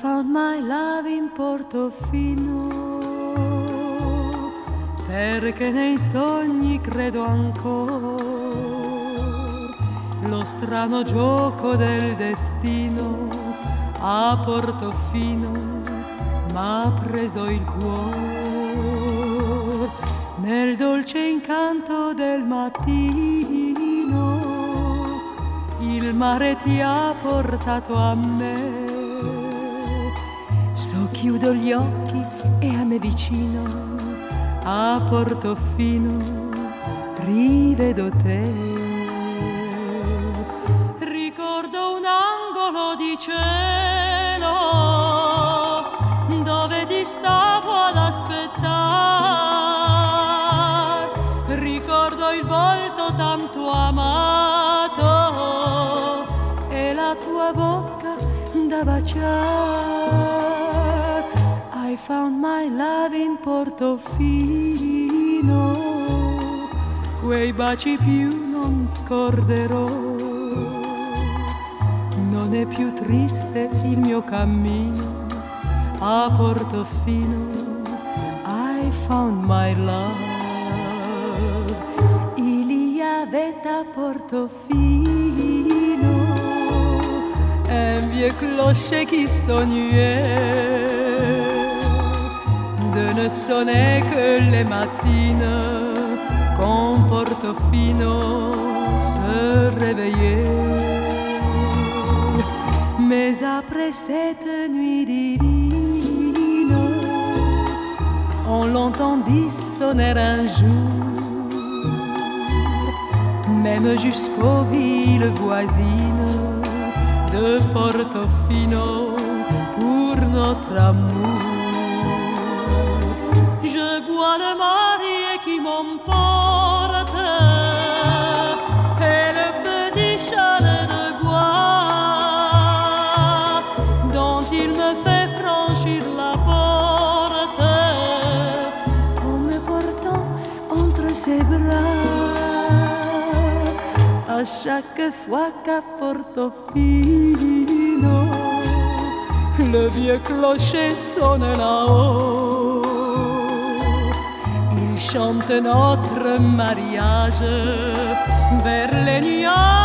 found my love in Portofino perché nei sogni credo ancora lo strano gioco del destino a Portofino m'ha preso il cuore. Nel dolce incanto del mattino il mare ti ha portato a me so chiudo gli occhi e a me vicino a Portofino rivedo te di cielo dove ti stavo ad aspettare. Ricordo il volto tanto amato e la tua bocca da baciare. My love in Portofino, quei baci più non scorderò non è più triste il mio cammino a Portofino. I found my love. Il y avait à Portofino un vieux clocher qui sonnuait de ne sonner que les matines quand Portofino se réveillait. Mais après cette nuit divine, on l'entendit sonner un jour, même jusqu'aux villes voisines de Portofino pour notre amour. Le marié qui m'emporte et le petit chalet de il me fait franchir la porte en me portant entre ses bras. À chaque fois qu'à Portofino, le vieux clocher sonne là-haut. Chante notre mariage vers les nuages.